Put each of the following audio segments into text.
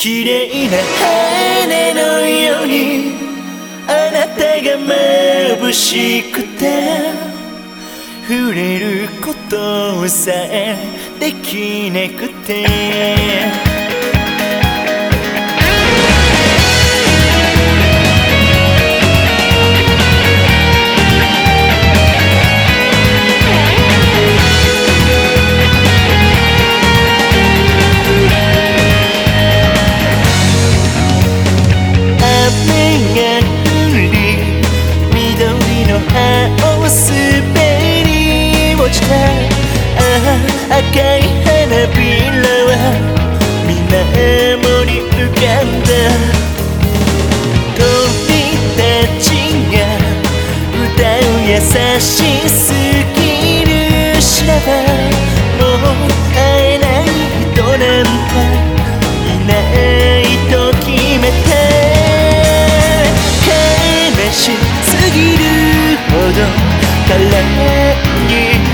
綺麗な羽のようにあなたが眩しくて触れることさえできなくて。ああ赤い花びらは水面に浮かんだ鳥たちが歌う優しすぎる知らばもう会えない人なんていないと決めて悲しすぎるほど。彼に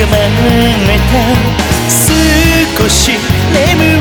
がまして少し眠